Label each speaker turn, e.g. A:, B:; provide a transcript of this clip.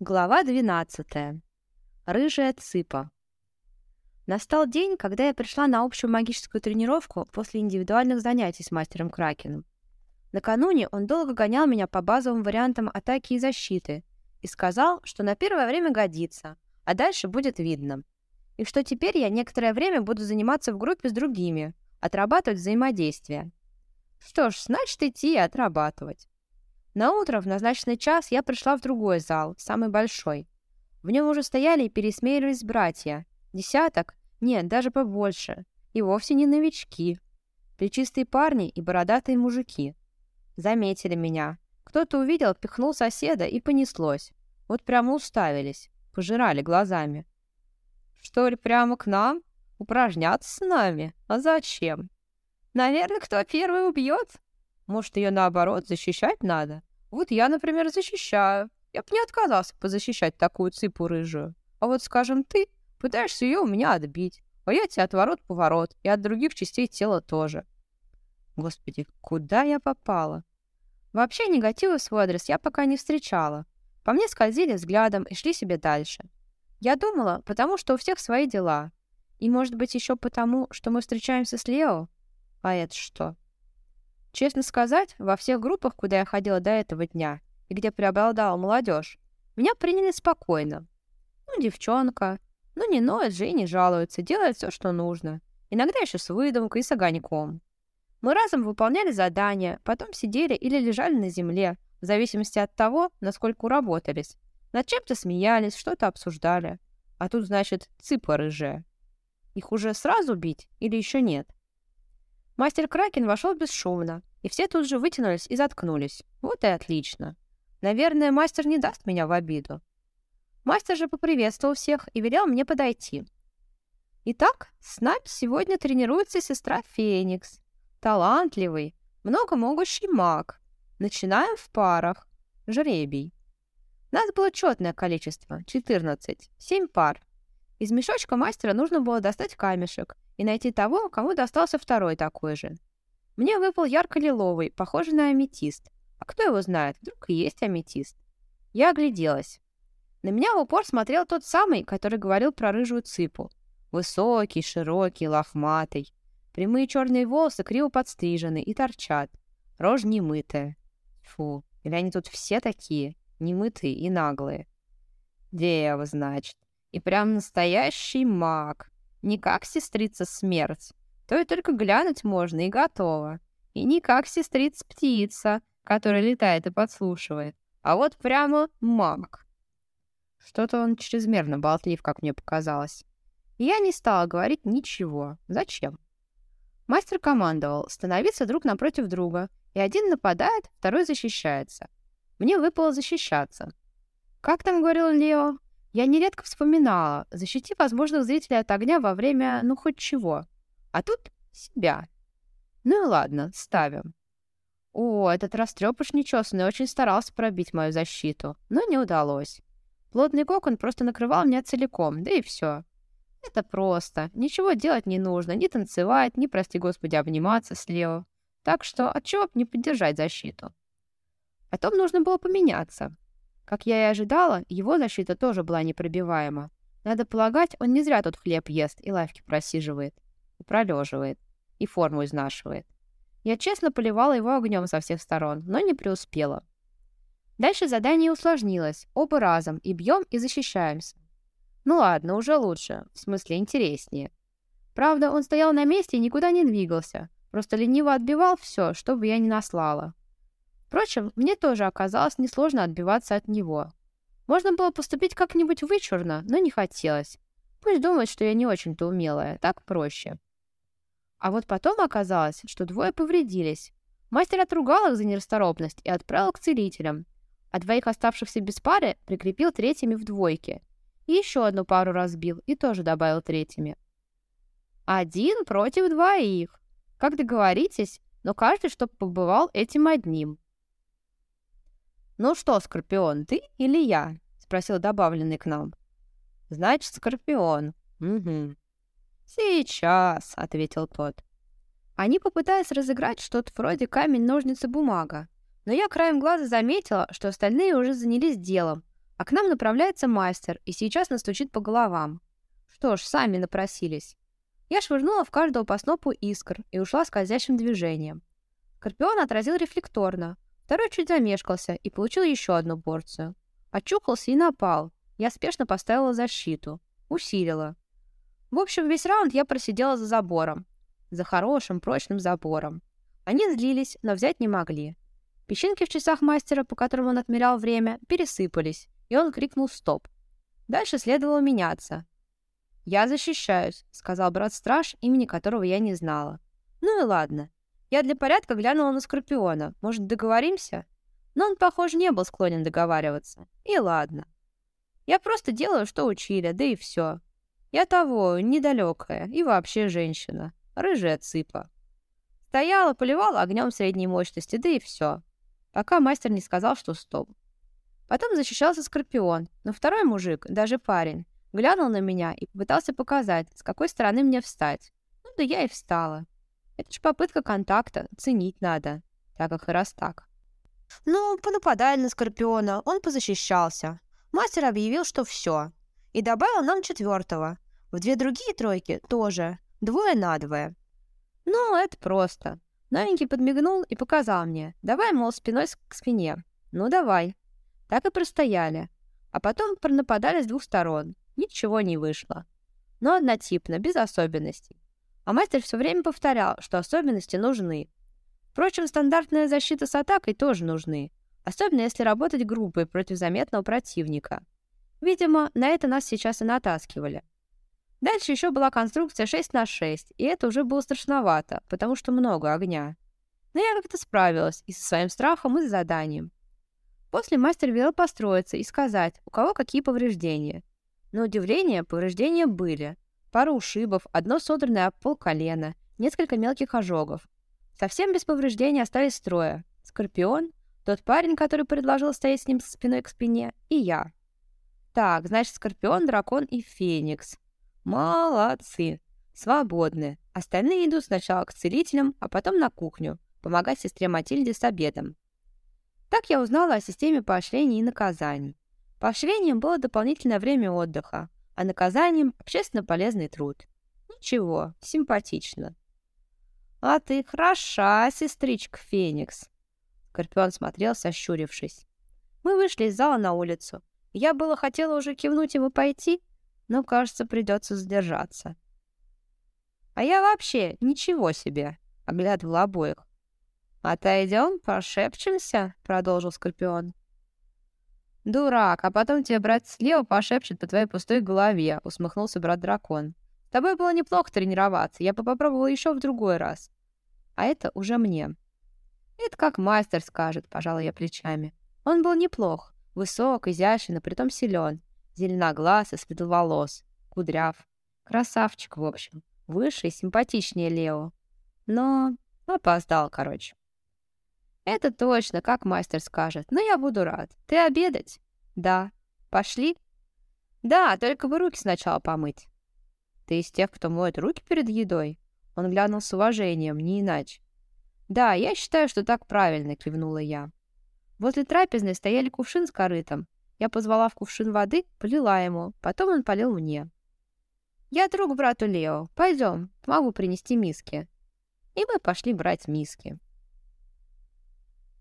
A: Глава 12. Рыжая цыпа. Настал день, когда я пришла на общую магическую тренировку после индивидуальных занятий с мастером Кракеном. Накануне он долго гонял меня по базовым вариантам атаки и защиты и сказал, что на первое время годится, а дальше будет видно. И что теперь я некоторое время буду заниматься в группе с другими, отрабатывать взаимодействие. Что ж, значит идти и отрабатывать. На утро в назначенный час я пришла в другой зал, самый большой. В нем уже стояли и пересмеялись братья. Десяток? Нет, даже побольше. И вовсе не новички. Плечистые парни и бородатые мужики. Заметили меня. Кто-то увидел, пихнул соседа и понеслось. Вот прямо уставились. Пожирали глазами. Что ли, прямо к нам? Упражняться с нами? А зачем? Наверное, кто первый убьет? Может, ее наоборот защищать надо? Вот я, например, защищаю. Я бы не отказался позащищать такую цыпу рыжую. А вот, скажем, ты пытаешься ее у меня отбить, а я тебя отворот-поворот, и от других частей тела тоже. Господи, куда я попала? Вообще негатива в свой адрес я пока не встречала. По мне скользили взглядом и шли себе дальше. Я думала, потому что у всех свои дела. И, может быть, еще потому, что мы встречаемся с Лео? А это что? Честно сказать, во всех группах, куда я ходила до этого дня, и где преобладала молодежь, меня приняли спокойно. Ну, девчонка. Ну, не ноет же и не жалуется, делает все, что нужно. Иногда еще с выдумкой и с огоньком. Мы разом выполняли задания, потом сидели или лежали на земле, в зависимости от того, насколько уработались. Над чем-то смеялись, что-то обсуждали. А тут, значит, цыпа рыжая. Их уже сразу бить или еще нет? Мастер Кракен вошел бесшумно, и все тут же вытянулись и заткнулись. Вот и отлично. Наверное, мастер не даст меня в обиду. Мастер же поприветствовал всех и велел мне подойти. Итак, с нами сегодня тренируется сестра Феникс. Талантливый, многомогущий маг. Начинаем в парах. Жребий. Нас было четное количество — 14, 7 пар. Из мешочка мастера нужно было достать камешек и найти того, кому достался второй такой же. Мне выпал ярко-лиловый, похожий на аметист. А кто его знает, вдруг и есть аметист. Я огляделась. На меня в упор смотрел тот самый, который говорил про рыжую цыпу. Высокий, широкий, лохматый. Прямые черные волосы криво подстрижены и торчат. Рожь немытая. Фу, или они тут все такие, немытые и наглые. Дева, значит. И прям настоящий маг. Не как сестрица смерть. То и только глянуть можно и готово. И не как сестрица-птица, которая летает и подслушивает. А вот прямо маг. Что-то он чрезмерно болтлив, как мне показалось. Я не стала говорить ничего. Зачем? Мастер командовал становиться друг напротив друга, и один нападает, второй защищается. Мне выпало защищаться. Как там говорил Лео? Я нередко вспоминала, защити возможных зрителей от огня во время, ну, хоть чего. А тут себя. Ну и ладно, ставим. О, этот растрепыш нечесанный очень старался пробить мою защиту, но не удалось. Плотный кокон просто накрывал меня целиком, да и все. Это просто. Ничего делать не нужно, ни танцевать, ни, прости господи, обниматься слева. Так что отчего б не поддержать защиту? Потом нужно было поменяться. Как я и ожидала, его защита тоже была непробиваема. Надо полагать, он не зря тут хлеб ест и лавки просиживает, и пролеживает, и форму изнашивает. Я честно поливала его огнем со всех сторон, но не преуспела. Дальше задание усложнилось, оба разом, и бьем, и защищаемся. Ну ладно, уже лучше, в смысле интереснее. Правда, он стоял на месте и никуда не двигался, просто лениво отбивал все, что бы я ни наслала. Впрочем, мне тоже оказалось несложно отбиваться от него. Можно было поступить как-нибудь вычурно, но не хотелось. Пусть думает, что я не очень-то умелая, так проще. А вот потом оказалось, что двое повредились. Мастер отругал их за нерасторопность и отправил к целителям, а двоих оставшихся без пары прикрепил третьими в двойке. И еще одну пару разбил и тоже добавил третьими. Один против двоих. Как договоритесь, но каждый, чтоб побывал этим одним. «Ну что, Скорпион, ты или я?» — спросил добавленный к нам. «Значит, Скорпион. Угу». «Сейчас», — ответил тот. Они попытались разыграть что-то вроде камень-ножницы-бумага, но я краем глаза заметила, что остальные уже занялись делом, А к нам направляется мастер и сейчас настучит по головам. Что ж, сами напросились. Я швырнула в каждого по снопу искр и ушла скользящим движением. Скорпион отразил рефлекторно. Второй чуть замешкался и получил еще одну порцию. Очухался и напал. Я спешно поставила защиту. Усилила. В общем, весь раунд я просидела за забором. За хорошим, прочным забором. Они злились, но взять не могли. Песчинки в часах мастера, по которым он отмерял время, пересыпались, и он крикнул «Стоп!». Дальше следовало меняться. «Я защищаюсь», — сказал брат-страж, имени которого я не знала. «Ну и ладно. Я для порядка глянула на Скорпиона. Может, договоримся?» Но он, похоже, не был склонен договариваться. И ладно. Я просто делаю, что учили, да и все. Я того, недалекая, и вообще женщина. Рыжая цыпа. Стояла, поливала огнем средней мощности, да и все. Пока мастер не сказал, что стоп. Потом защищался Скорпион, но второй мужик, даже парень, глянул на меня и попытался показать, с какой стороны мне встать. Ну да я и встала. Это ж попытка контакта, ценить надо, так как и раз так. Ну, понападали на Скорпиона, он позащищался. Мастер объявил, что все. И добавил нам четвертого. В две другие тройки тоже. Двое на двое. Ну, это просто. Новенький подмигнул и показал мне. Давай, мол, спиной к спине. Ну, давай. Так и простояли. А потом пронападали с двух сторон. Ничего не вышло. Но однотипно, без особенностей. А мастер все время повторял, что особенности нужны. Впрочем, стандартная защита с атакой тоже нужны. Особенно если работать группой против заметного противника. Видимо, на это нас сейчас и натаскивали. Дальше еще была конструкция 6 на 6, и это уже было страшновато, потому что много огня. Но я как-то справилась и со своим страхом, и с заданием. После мастер велел построиться и сказать, у кого какие повреждения. На удивление, повреждения были. Пара ушибов, одно содранное об пол колена, несколько мелких ожогов. Совсем без повреждений остались трое. Скорпион, тот парень, который предложил стоять с ним спиной к спине, и я. Так, значит, Скорпион, Дракон и Феникс. Молодцы. Свободны. Остальные идут сначала к целителям, а потом на кухню, помогать сестре Матильде с обедом. Так я узнала о системе поощрений и наказаний. Поощрением было дополнительное время отдыха, а наказанием – общественно полезный труд. Ничего, симпатично. «А ты хороша, сестричка Феникс!» Скорпион смотрел, сощурившись. Мы вышли из зала на улицу. Я было хотела уже кивнуть ему пойти, но, кажется, придется задержаться. «А я вообще ничего себе!» — оглядывал обоих. «Отойдем, пошепчемся?» — продолжил Скорпион. «Дурак, а потом тебе брат слева пошепчет по твоей пустой голове», — усмехнулся брат-дракон. «С тобой было неплохо тренироваться, я бы попробовал еще в другой раз. А это уже мне». «Это как мастер скажет», — пожал я плечами. Он был неплох, высок, изящен, но притом силен, зеленоглаз и светловолос, кудряв. Красавчик, в общем, выше и симпатичнее Лео. Но опоздал, короче. Это точно, как мастер скажет. Но я буду рад. Ты обедать? Да. Пошли? Да, только бы руки сначала помыть. Ты из тех, кто моет руки перед едой? Он глянул с уважением, не иначе. Да, я считаю, что так правильно, кивнула я. Возле трапезной стояли кувшин с корытом. Я позвала в кувшин воды, полила ему, потом он полил мне. «Я друг брату Лео. Пойдем, помогу принести миски». И мы пошли брать миски.